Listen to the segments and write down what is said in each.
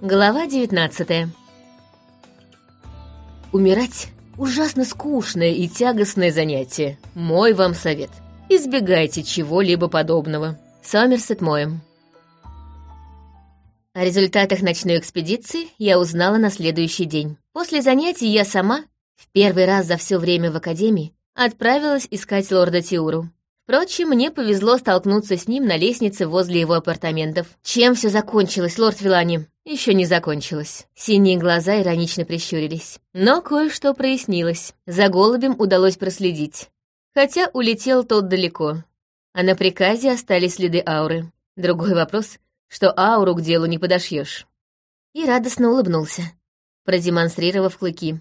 Глава 19 Умирать — ужасно скучное и тягостное занятие. Мой вам совет. Избегайте чего-либо подобного. Сомерсет моем. О результатах ночной экспедиции я узнала на следующий день. После занятий я сама, в первый раз за все время в академии, отправилась искать лорда Тиуру. Впрочем, мне повезло столкнуться с ним на лестнице возле его апартаментов. Чем все закончилось, лорд Вилани? Еще не закончилось. Синие глаза иронично прищурились. Но кое-что прояснилось. За голубем удалось проследить. Хотя улетел тот далеко. А на приказе остались следы ауры. Другой вопрос, что ауру к делу не подошьешь. И радостно улыбнулся, продемонстрировав клыки.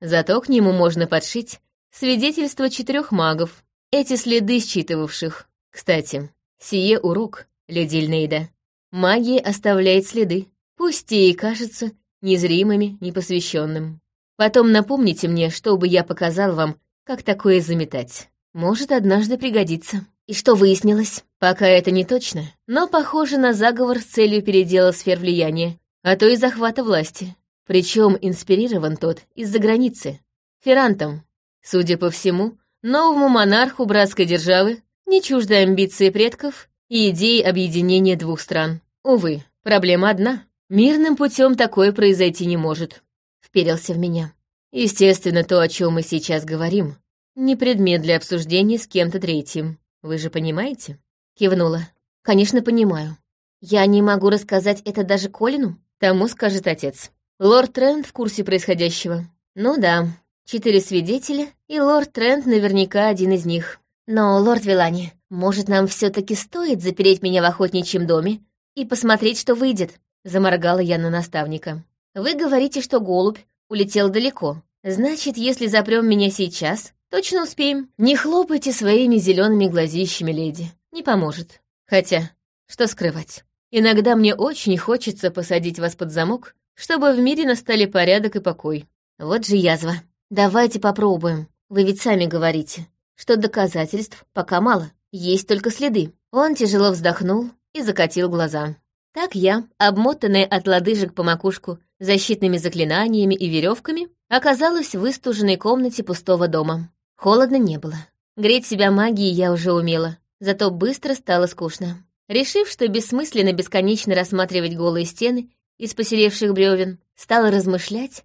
Зато к нему можно подшить свидетельство четырех магов, эти следы считывавших. Кстати, сие урок, леди Ильнейда. Магия оставляет следы, пусть и кажутся незримыми, непосвященным. Потом напомните мне, чтобы я показал вам, как такое заметать. Может, однажды пригодится. И что выяснилось? Пока это не точно, но похоже на заговор с целью передела сфер влияния, а то и захвата власти. Причем инспирирован тот из-за границы. Феррантом. Судя по всему, Новому монарху братской державы не чужды амбиции предков и идеи объединения двух стран. Увы, проблема одна. Мирным путем такое произойти не может. Вперился в меня. Естественно, то, о чем мы сейчас говорим, не предмет для обсуждения с кем-то третьим. Вы же понимаете? Кивнула. Конечно, понимаю. Я не могу рассказать это даже Колину? Тому скажет отец. Лорд Трент в курсе происходящего. Ну да, Четыре свидетеля, и лорд Трент наверняка один из них. Но, лорд Вилани, может, нам все таки стоит запереть меня в охотничьем доме и посмотреть, что выйдет?» Заморгала я на наставника. «Вы говорите, что голубь улетел далеко. Значит, если запрем меня сейчас, точно успеем. Не хлопайте своими зелеными глазищами, леди. Не поможет. Хотя, что скрывать. Иногда мне очень хочется посадить вас под замок, чтобы в мире настали порядок и покой. Вот же язва. «Давайте попробуем. Вы ведь сами говорите, что доказательств пока мало, есть только следы». Он тяжело вздохнул и закатил глаза. Так я, обмотанная от лодыжек по макушку защитными заклинаниями и веревками, оказалась в выстуженной комнате пустого дома. Холодно не было. Греть себя магией я уже умела, зато быстро стало скучно. Решив, что бессмысленно бесконечно рассматривать голые стены из посеревших бревен, стала размышлять,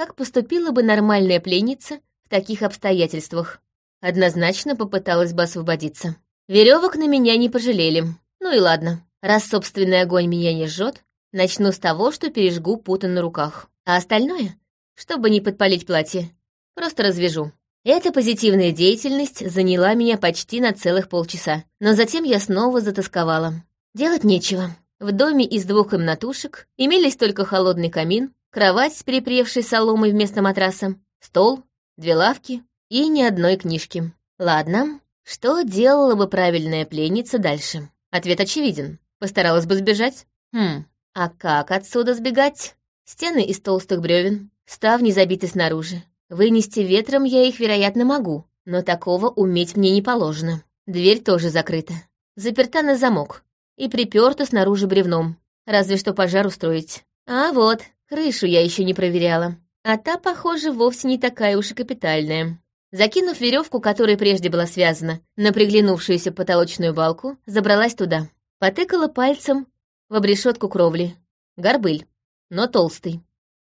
как поступила бы нормальная пленница в таких обстоятельствах. Однозначно попыталась бы освободиться. Веревок на меня не пожалели. Ну и ладно, раз собственный огонь меня не жжет, начну с того, что пережгу путы на руках. А остальное, чтобы не подпалить платье, просто развяжу. Эта позитивная деятельность заняла меня почти на целых полчаса, но затем я снова затасковала. Делать нечего. В доме из двух комнатушек имелись только холодный камин, кровать с перепревшей соломой вместо матраса, стол, две лавки и ни одной книжки. Ладно, что делала бы правильная пленница дальше? Ответ очевиден. Постаралась бы сбежать? Хм, а как отсюда сбегать? Стены из толстых бревен, ставни забиты снаружи. Вынести ветром я их, вероятно, могу, но такого уметь мне не положено. Дверь тоже закрыта. Заперта на замок и приперта снаружи бревном. Разве что пожар устроить. А вот, Крышу я еще не проверяла, а та, похоже, вовсе не такая уж и капитальная. Закинув веревку, которая прежде была связана, на приглянувшуюся потолочную балку, забралась туда. Потыкала пальцем в обрешетку кровли. Горбыль, но толстый.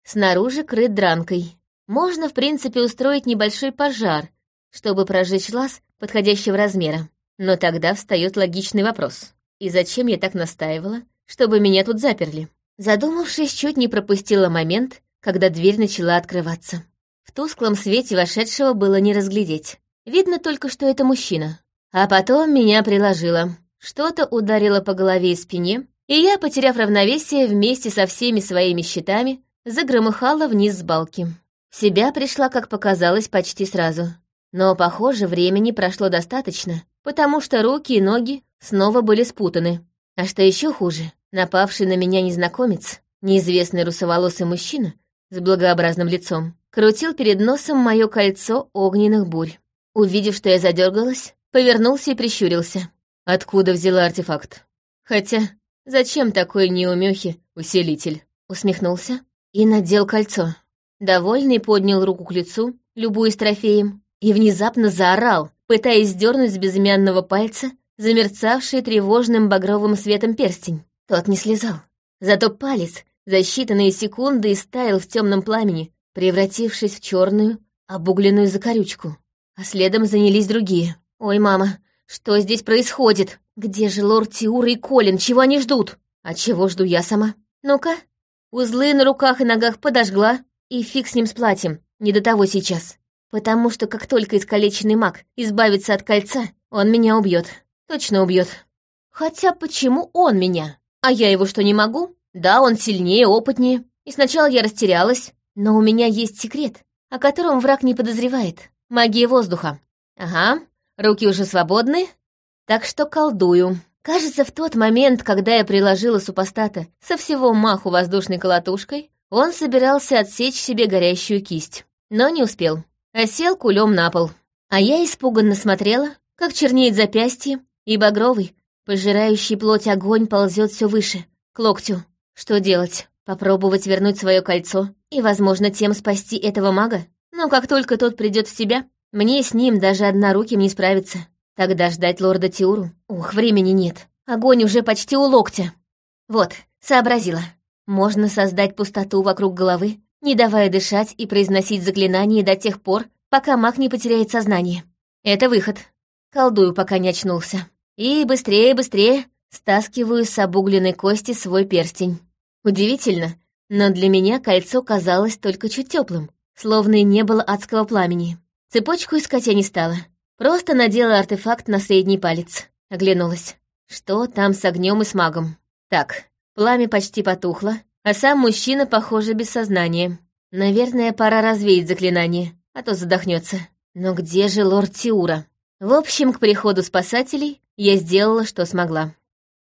Снаружи крыт дранкой. Можно, в принципе, устроить небольшой пожар, чтобы прожечь лаз подходящего размера. Но тогда встает логичный вопрос. И зачем я так настаивала, чтобы меня тут заперли? Задумавшись, чуть не пропустила момент, когда дверь начала открываться. В тусклом свете вошедшего было не разглядеть. Видно только, что это мужчина. А потом меня приложило. Что-то ударило по голове и спине, и я, потеряв равновесие вместе со всеми своими щитами, загромыхала вниз с балки. В себя пришла, как показалось, почти сразу. Но, похоже, времени прошло достаточно, потому что руки и ноги снова были спутаны. А что еще хуже, Напавший на меня незнакомец, неизвестный русоволосый мужчина с благообразным лицом, крутил перед носом мое кольцо огненных бурь. Увидев, что я задергалась, повернулся и прищурился. Откуда взяла артефакт? Хотя, зачем такой неумехи усилитель? усмехнулся и надел кольцо. Довольный поднял руку к лицу, любуясь трофеем, и внезапно заорал, пытаясь сдернуть с безымянного пальца замерцавший тревожным багровым светом перстень. Тот не слезал. Зато палец за считанные секунды истаял в темном пламени, превратившись в черную, обугленную закорючку. А следом занялись другие. «Ой, мама, что здесь происходит? Где же лорд Тиура и Колин? Чего они ждут? А чего жду я сама? Ну-ка, узлы на руках и ногах подожгла, и фиг с ним с платьем, не до того сейчас. Потому что как только искалеченный маг избавится от кольца, он меня убьет. Точно убьет. Хотя почему он меня? А я его что, не могу? Да, он сильнее, опытнее. И сначала я растерялась, но у меня есть секрет, о котором враг не подозревает. Магия воздуха. Ага, руки уже свободны, так что колдую. Кажется, в тот момент, когда я приложила супостата со всего маху воздушной колотушкой, он собирался отсечь себе горящую кисть, но не успел а сел кулем на пол. А я испуганно смотрела, как чернеет запястье, и багровый, пожирающий плоть огонь ползет все выше, к локтю. Что делать? Попробовать вернуть свое кольцо и, возможно, тем спасти этого мага? Но как только тот придет в себя, мне с ним даже одноруким не справиться. Тогда ждать лорда Тиуру? Ух, времени нет. Огонь уже почти у локтя. Вот, сообразила. Можно создать пустоту вокруг головы, не давая дышать и произносить заклинания до тех пор, пока маг не потеряет сознание. Это выход. Колдую, пока не очнулся. И быстрее, быстрее стаскиваю с обугленной кости свой перстень. Удивительно, но для меня кольцо казалось только чуть теплым, словно и не было адского пламени. Цепочку искать я не стала. Просто надела артефакт на средний палец. Оглянулась. Что там с огнем и с магом? Так, пламя почти потухло, а сам мужчина, похоже, без сознания. Наверное, пора развеять заклинание, а то задохнется. Но где же лорд Тиура? В общем, к приходу спасателей я сделала, что смогла.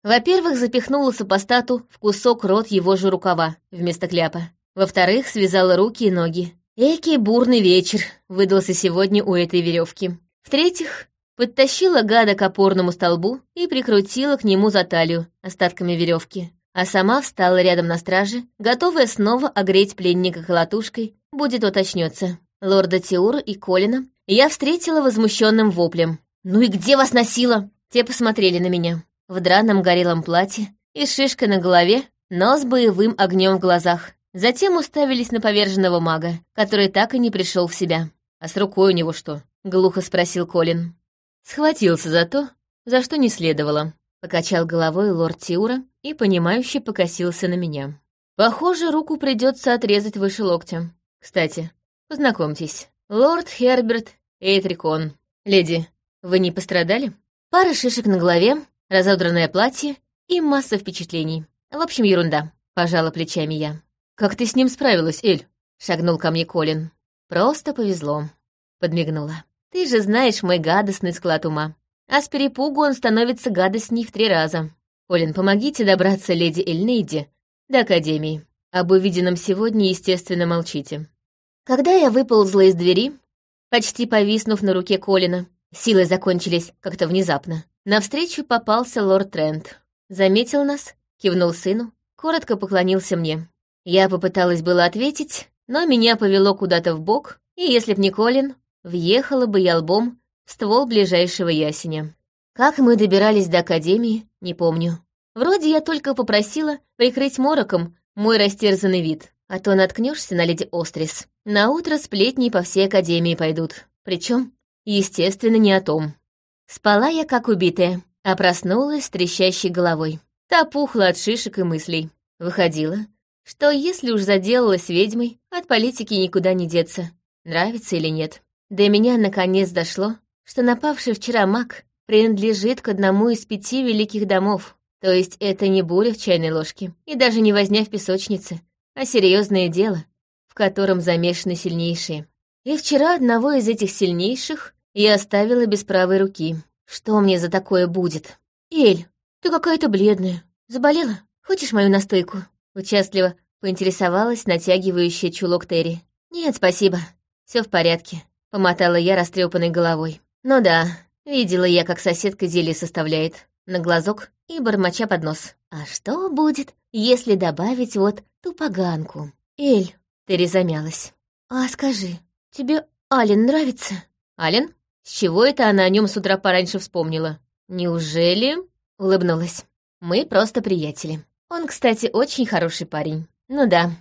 Во-первых, запихнула супостату в кусок рот его же рукава вместо кляпа. Во-вторых, связала руки и ноги. Экий бурный вечер выдался сегодня у этой веревки. В-третьих, подтащила гада к опорному столбу и прикрутила к нему за талию остатками веревки а сама встала рядом на страже, готовая снова огреть пленника колотушкой, будет уточнется. Лорда Тиура и Колина я встретила возмущенным воплем. «Ну и где вас носила?» Те посмотрели на меня. В драном горелом платье и шишка на голове, но с боевым огнем в глазах. Затем уставились на поверженного мага, который так и не пришел в себя. «А с рукой у него что?» — глухо спросил Колин. Схватился за то, за что не следовало. Покачал головой лорд Тиура и, понимающе покосился на меня. Похоже, руку придется отрезать выше локтя. Кстати, познакомьтесь. Лорд Херберт Эйтрикон. Леди, вы не пострадали? Пара шишек на голове, разодранное платье и масса впечатлений. В общем, ерунда. Пожала плечами я. «Как ты с ним справилась, Эль?» — шагнул ко мне Колин. «Просто повезло», — подмигнула. «Ты же знаешь мой гадостный склад ума а с перепугу он становится гадостней в три раза. Олин, помогите добраться леди Эльнейде до Академии. Об увиденном сегодня, естественно, молчите. Когда я выползла из двери, почти повиснув на руке Колина, силы закончились как-то внезапно, навстречу попался лорд Трент. Заметил нас, кивнул сыну, коротко поклонился мне. Я попыталась было ответить, но меня повело куда-то в бок, и если б не Колин, въехала бы я лбом ствол ближайшего ясеня. Как мы добирались до Академии, не помню. Вроде я только попросила прикрыть мороком мой растерзанный вид, а то наткнешься на леди Острис. На утро сплетни по всей Академии пойдут. Причем, естественно, не о том. Спала я как убитая, а проснулась с трещащей головой. Та пухла от шишек и мыслей. Выходила, что если уж заделалась ведьмой, от политики никуда не деться, нравится или нет. До меня наконец дошло, что напавший вчера маг принадлежит к одному из пяти великих домов. То есть это не буря в чайной ложке и даже не возня в песочнице, а серьезное дело, в котором замешаны сильнейшие. И вчера одного из этих сильнейших я оставила без правой руки. Что мне за такое будет? Эль, ты какая-то бледная. Заболела? Хочешь мою настойку? Участливо поинтересовалась натягивающая чулок Терри. Нет, спасибо. Все в порядке. Помотала я растрепанной головой. Ну да, видела я, как соседка зелье составляет. На глазок и бормоча под нос. А что будет, если добавить вот ту поганку. Эль, Терри замялась. А скажи, тебе Ален нравится? Ален? С чего это она о нем с утра пораньше вспомнила? Неужели? Улыбнулась. Мы просто приятели. Он, кстати, очень хороший парень. Ну да,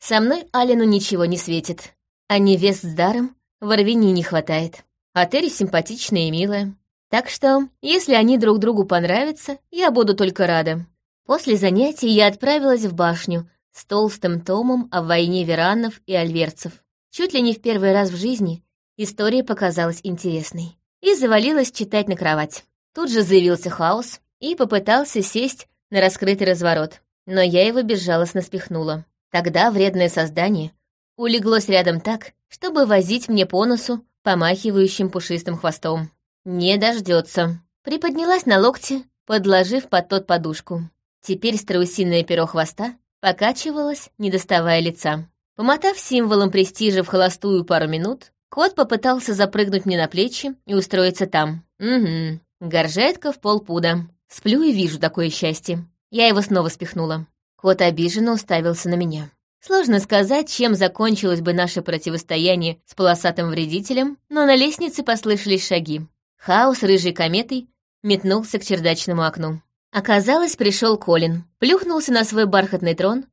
со мной Алену ничего не светит. А невест с даром в Орвине не хватает. А Терри симпатичная и милая. Так что, если они друг другу понравятся, я буду только рада. После занятий я отправилась в башню с толстым томом о войне веранов и альверцев. Чуть ли не в первый раз в жизни история показалась интересной. И завалилась читать на кровать. Тут же заявился хаос и попытался сесть на раскрытый разворот, но я его безжалостно спихнула. Тогда вредное создание улеглось рядом так, чтобы возить мне по носу помахивающим пушистым хвостом. Не дождется. Приподнялась на локте, подложив под тот подушку. Теперь страусиное перо хвоста покачивалось, не доставая лица. Помотав символом престижа в холостую пару минут, кот попытался запрыгнуть мне на плечи и устроиться там. Угу, горжетка в полпуда. Сплю и вижу такое счастье. Я его снова спихнула. Кот обиженно уставился на меня. Сложно сказать, чем закончилось бы наше противостояние с полосатым вредителем, но на лестнице послышались шаги. Хаос рыжей кометой метнулся к чердачному окну. Оказалось, пришел Колин, плюхнулся на свой бархатный трон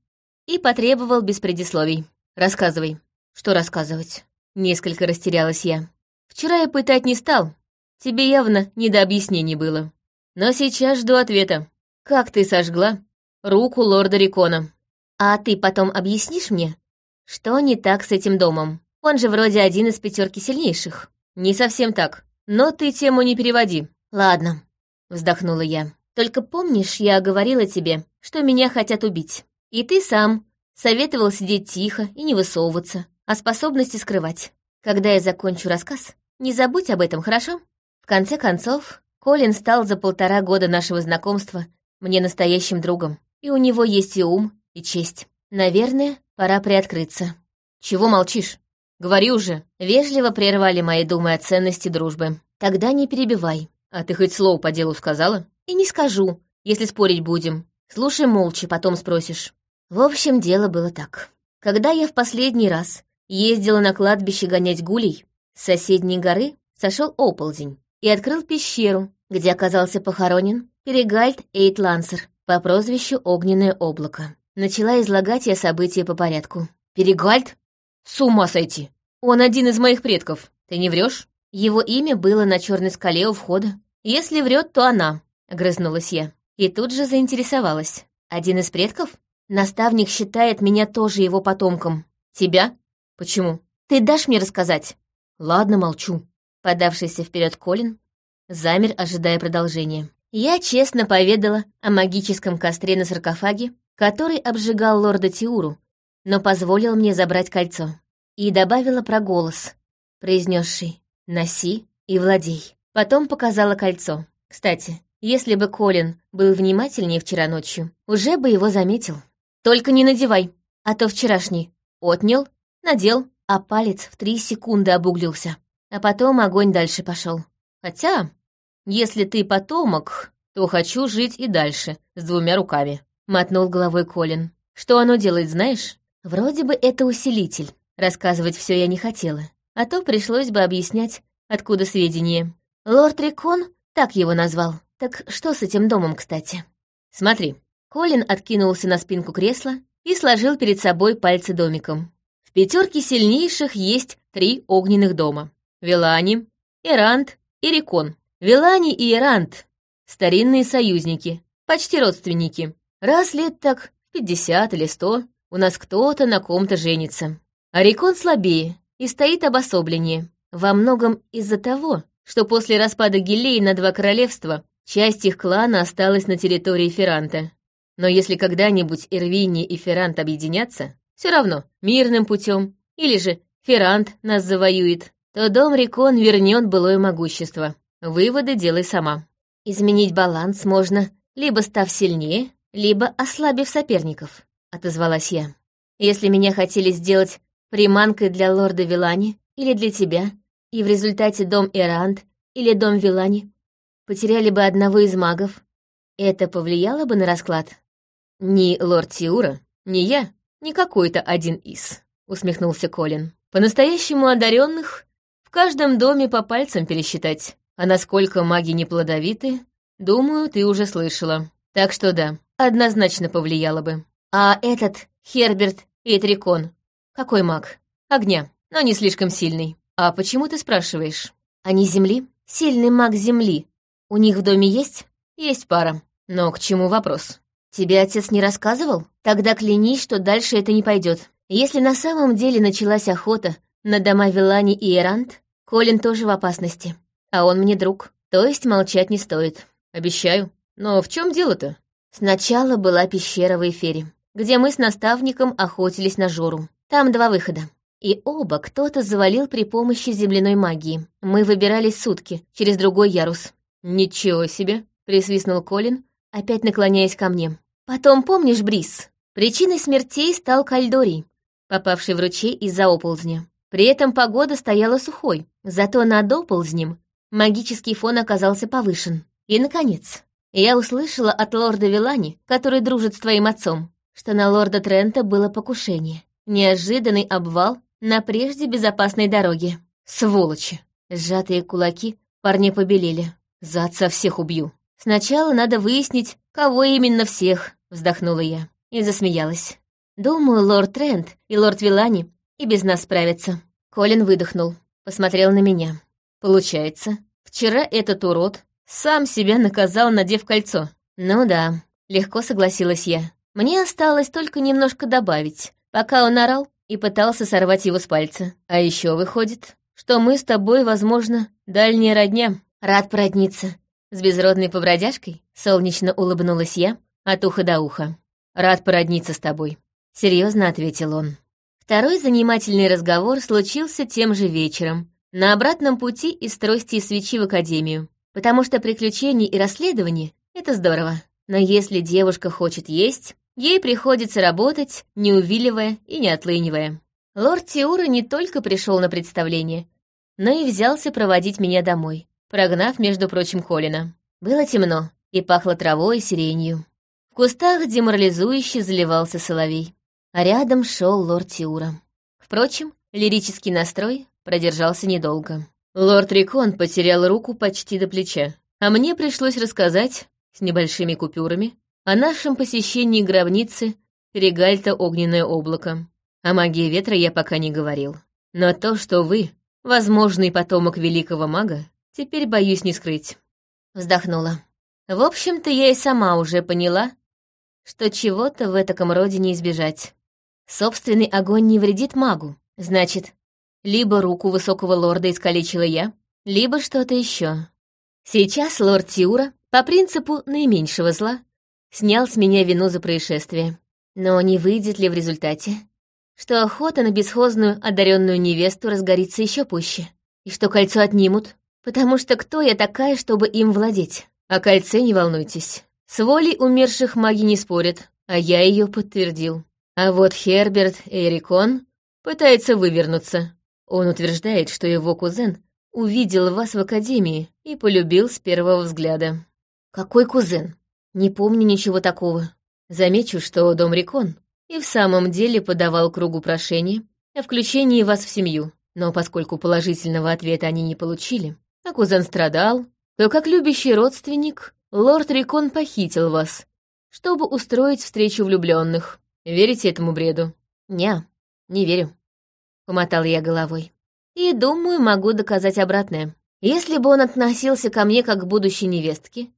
и потребовал без предисловий. «Рассказывай». «Что рассказывать?» Несколько растерялась я. «Вчера я пытать не стал. Тебе явно не до объяснений было. Но сейчас жду ответа. Как ты сожгла руку лорда Рикона?» «А ты потом объяснишь мне, что не так с этим домом? Он же вроде один из пятерки сильнейших». «Не совсем так. Но ты тему не переводи». «Ладно», — вздохнула я. «Только помнишь, я говорила тебе, что меня хотят убить. И ты сам советовал сидеть тихо и не высовываться, а способности скрывать. Когда я закончу рассказ, не забудь об этом, хорошо?» В конце концов, Колин стал за полтора года нашего знакомства мне настоящим другом, и у него есть и ум, и честь. Наверное, пора приоткрыться. Чего молчишь? Говори уже. Вежливо прервали мои думы о ценности дружбы. Тогда не перебивай. А ты хоть слово по делу сказала? И не скажу, если спорить будем. Слушай молча, потом спросишь. В общем, дело было так. Когда я в последний раз ездила на кладбище гонять гулей, с соседней горы сошел оползень и открыл пещеру, где оказался похоронен Перегальд Эйтлансер по прозвищу Огненное облако. Начала излагать я события по порядку. «Перегальд? С ума сойти! Он один из моих предков. Ты не врешь? Его имя было на черной скале у входа. Если врет, то она», — огрызнулась я. И тут же заинтересовалась. «Один из предков? Наставник считает меня тоже его потомком. Тебя? Почему? Ты дашь мне рассказать?» «Ладно, молчу». Подавшийся вперед Колин замер, ожидая продолжения. Я честно поведала о магическом костре на саркофаге, который обжигал лорда Тиуру, но позволил мне забрать кольцо. И добавила про голос, произнесший «Носи и владей». Потом показала кольцо. Кстати, если бы Колин был внимательнее вчера ночью, уже бы его заметил. «Только не надевай, а то вчерашний. Отнял, надел, а палец в три секунды обуглился. А потом огонь дальше пошел. Хотя, если ты потомок, то хочу жить и дальше, с двумя руками. — мотнул головой Колин. «Что оно делает, знаешь? Вроде бы это усилитель. Рассказывать все я не хотела. А то пришлось бы объяснять, откуда сведения. Лорд Рикон так его назвал. Так что с этим домом, кстати? Смотри». Колин откинулся на спинку кресла и сложил перед собой пальцы домиком. Пятерке сильнейших есть три огненных дома. Вилани, Эрант и Рикон. Вилани и Эрант — старинные союзники, почти родственники. Раз лет так пятьдесят или сто у нас кто-то на ком-то женится. А Рекон слабее и стоит обособленнее. Во многом из-за того, что после распада Гилей на два королевства часть их клана осталась на территории Ферранта. Но если когда-нибудь Ирвини и Феррант объединятся, все равно, мирным путем, или же Феррант нас завоюет, то дом Рекон вернет былое могущество. Выводы делай сама. Изменить баланс можно, либо став сильнее, либо ослабив соперников», — отозвалась я. «Если меня хотели сделать приманкой для лорда Вилани или для тебя, и в результате дом Эрант или дом Вилани потеряли бы одного из магов, это повлияло бы на расклад?» Ни лорд Тиура, ни я, ни какой-то один из, усмехнулся Колин. По-настоящему одаренных в каждом доме по пальцам пересчитать. А насколько маги неплодовиты, думаю, ты уже слышала. Так что да, однозначно повлияло бы. А этот Херберт Этрикон, какой маг? Огня, но не слишком сильный. А почему ты спрашиваешь? Они земли? Сильный маг земли. У них в доме есть? Есть пара. Но к чему вопрос? Тебе отец не рассказывал? Тогда клянись, что дальше это не пойдет. Если на самом деле началась охота на дома Вилани и Эрант, Колин тоже в опасности. А он мне друг. То есть молчать не стоит. Обещаю. Но в чем дело-то? Сначала была пещера в эфире, где мы с наставником охотились на Жору. Там два выхода. И оба кто-то завалил при помощи земляной магии. Мы выбирались сутки, через другой ярус. «Ничего себе!» — присвистнул Колин, опять наклоняясь ко мне. «Потом помнишь Брис? Причиной смертей стал кальдорий, попавший в ручей из-за оползня. При этом погода стояла сухой, зато над оползнем магический фон оказался повышен. И, наконец, я услышала от лорда Вилани, который дружит с твоим отцом, что на лорда Трента было покушение. Неожиданный обвал на прежде безопасной дороге. Сволочи! Сжатые кулаки парни побелели. За отца всех убью. Сначала надо выяснить, кого именно всех, вздохнула я и засмеялась. Думаю, лорд Трент и лорд Вилани и без нас справятся. Колин выдохнул, посмотрел на меня. Получается, вчера этот урод сам себя наказал, надев кольцо. Ну да, легко согласилась я. Мне осталось только немножко добавить, пока он орал и пытался сорвать его с пальца. А еще выходит, что мы с тобой, возможно, дальняя родня. Рад породниться. С безродной побродяжкой солнечно улыбнулась я от уха до уха. Рад породниться с тобой. Серьезно ответил он. Второй занимательный разговор случился тем же вечером, на обратном пути из трости и свечи в академию, потому что приключения и расследования — это здорово. Но если девушка хочет есть, ей приходится работать, не увиливая и не отлынивая. Лорд Тиура не только пришел на представление, но и взялся проводить меня домой, прогнав, между прочим, Колина. Было темно, и пахло травой и сиренью. В кустах деморализующе заливался соловей а рядом шел лорд Тиура. Впрочем, лирический настрой продержался недолго. Лорд Рикон потерял руку почти до плеча, а мне пришлось рассказать, с небольшими купюрами, о нашем посещении гробницы Перегальта Огненное облако. О магии ветра я пока не говорил. Но то, что вы, возможный потомок великого мага, теперь боюсь не скрыть. Вздохнула. В общем-то, я и сама уже поняла, что чего-то в этом роде не избежать. Собственный огонь не вредит магу. Значит, либо руку высокого лорда искалечила я, либо что-то еще. Сейчас лорд Тиура, по принципу наименьшего зла, снял с меня вину за происшествие. Но не выйдет ли в результате, что охота на бесхозную одаренную невесту разгорится еще пуще, и что кольцо отнимут, потому что кто я такая, чтобы им владеть? О кольце не волнуйтесь. С волей умерших маги не спорят, а я ее подтвердил. А вот Херберт Эрикон пытается вывернуться. Он утверждает, что его кузен увидел вас в академии и полюбил с первого взгляда. Какой кузен? Не помню ничего такого. Замечу, что дом Рикон и в самом деле подавал кругу прошения о включении вас в семью. Но поскольку положительного ответа они не получили, а кузен страдал, то как любящий родственник лорд Рикон похитил вас, чтобы устроить встречу влюбленных. Верите этому бреду? Не, не верю. Помотал я головой. И думаю, могу доказать обратное. Если бы он относился ко мне как к будущей невестке,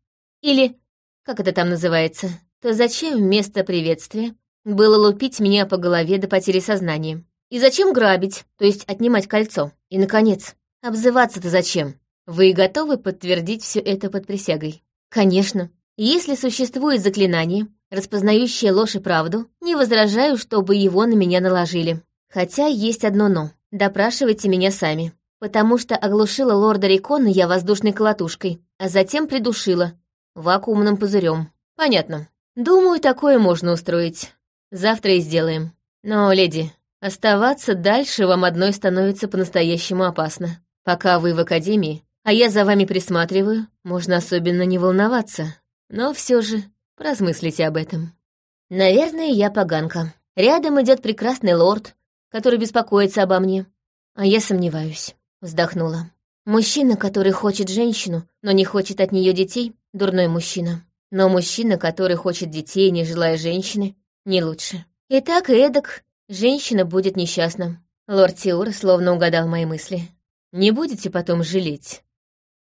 или, как это там называется, то зачем вместо приветствия было лупить меня по голове до потери сознания? И зачем грабить, то есть отнимать кольцо? И, наконец, обзываться-то зачем? Вы готовы подтвердить все это под присягой? Конечно. Если существует заклинание, распознающая ложь и правду, не возражаю, чтобы его на меня наложили. Хотя есть одно «но». Допрашивайте меня сами. Потому что оглушила лорда Рикона я воздушной колотушкой, а затем придушила вакуумным пузырем. Понятно. Думаю, такое можно устроить. Завтра и сделаем. Но, леди, оставаться дальше вам одной становится по-настоящему опасно. Пока вы в академии, а я за вами присматриваю, можно особенно не волноваться. Но все же Поразмыслите об этом. Наверное, я поганка. Рядом идет прекрасный лорд, который беспокоится обо мне. А я сомневаюсь. Вздохнула. Мужчина, который хочет женщину, но не хочет от нее детей, дурной мужчина. Но мужчина, который хочет детей, не желая женщины, не лучше. И так эдак женщина будет несчастна. Лорд Тиур словно угадал мои мысли. «Не будете потом жалеть,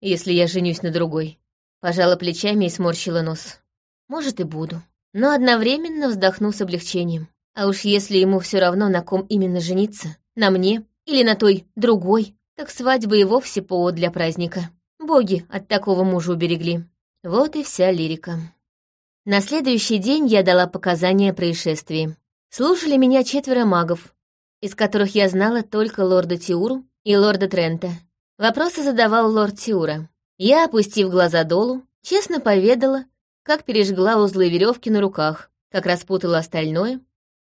если я женюсь на другой?» Пожала плечами и сморщила нос. «Может, и буду». Но одновременно вздохну с облегчением. А уж если ему все равно, на ком именно жениться, на мне или на той другой, так свадьба и вовсе повод для праздника. Боги от такого мужа уберегли. Вот и вся лирика. На следующий день я дала показания о происшествии. Слушали меня четверо магов, из которых я знала только лорда Тиуру и лорда Трента. Вопросы задавал лорд Тиура. Я, опустив глаза долу, честно поведала, как пережгла узлы веревки на руках, как распутала остальное,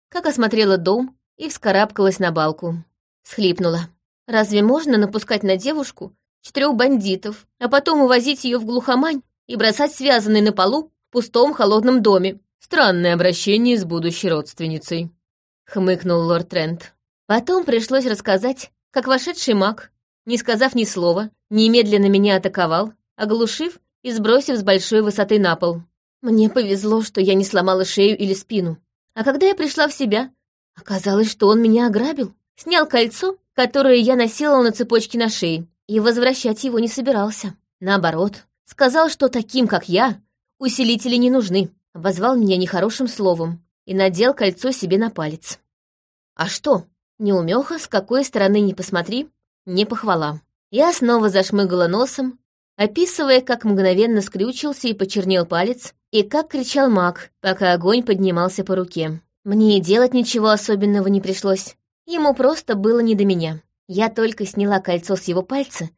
как осмотрела дом и вскарабкалась на балку. Схлипнула. Разве можно напускать на девушку четырех бандитов, а потом увозить ее в глухомань и бросать связанной на полу в пустом холодном доме. Странное обращение с будущей родственницей», — хмыкнул лорд Трент. Потом пришлось рассказать, как вошедший маг, не сказав ни слова, немедленно меня атаковал, оглушив и сбросив с большой высоты на пол. Мне повезло, что я не сломала шею или спину. А когда я пришла в себя, оказалось, что он меня ограбил, снял кольцо, которое я носила на цепочке на шее, и возвращать его не собирался. Наоборот, сказал, что таким, как я, Усилители не нужны. Обозвал меня нехорошим словом и надел кольцо себе на палец. А что? Неумеха, с какой стороны ни посмотри, не похвала. Я снова зашмыгала носом, описывая, как мгновенно скрючился и почернел палец, и как кричал маг, пока огонь поднимался по руке. Мне и делать ничего особенного не пришлось. Ему просто было не до меня. Я только сняла кольцо с его пальца,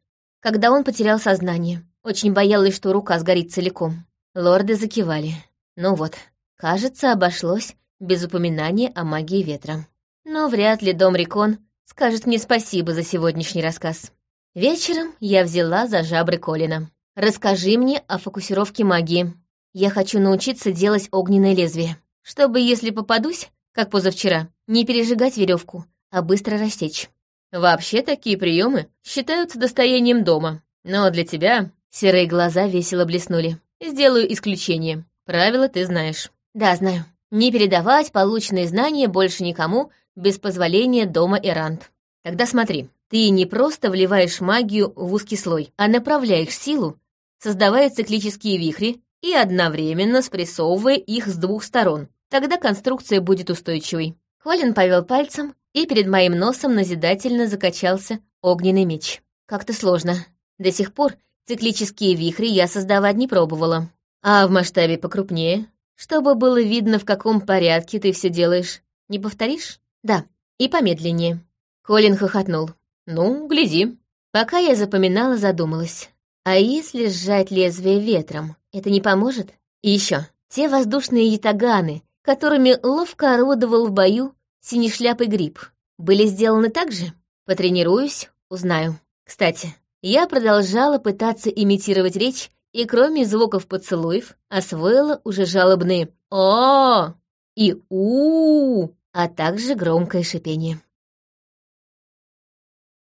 когда он потерял сознание. Очень боялась, что рука сгорит целиком. Лорды закивали. Ну вот, кажется, обошлось без упоминания о магии ветра. Но вряд ли Дом Рикон скажет мне спасибо за сегодняшний рассказ. Вечером я взяла за жабры Колина. «Расскажи мне о фокусировке магии. Я хочу научиться делать огненное лезвие, чтобы, если попадусь, как позавчера, не пережигать веревку, а быстро растечь. Вообще такие приемы считаются достоянием дома. Но для тебя серые глаза весело блеснули. Сделаю исключение. Правила ты знаешь. Да, знаю. Не передавать полученные знания больше никому без позволения дома Эрант. Тогда смотри, ты не просто вливаешь магию в узкий слой, а направляешь силу, создавая циклические вихри и одновременно спрессовывая их с двух сторон. Тогда конструкция будет устойчивой. Холин повел пальцем, и перед моим носом назидательно закачался огненный меч. Как-то сложно. До сих пор Циклические вихри я создавать не пробовала. А в масштабе покрупнее, чтобы было видно, в каком порядке ты все делаешь. Не повторишь? Да, и помедленнее. Колин хохотнул. Ну, гляди. Пока я запоминала, задумалась. А если сжать лезвие ветром, это не поможет? И еще, те воздушные ятаганы, которыми ловко орудовал в бою синешляпый гриб, были сделаны так же? Потренируюсь, узнаю. Кстати, я продолжала пытаться имитировать речь, и кроме звуков поцелуев освоила уже жалобные «О!» и «У!», а также громкое шипение.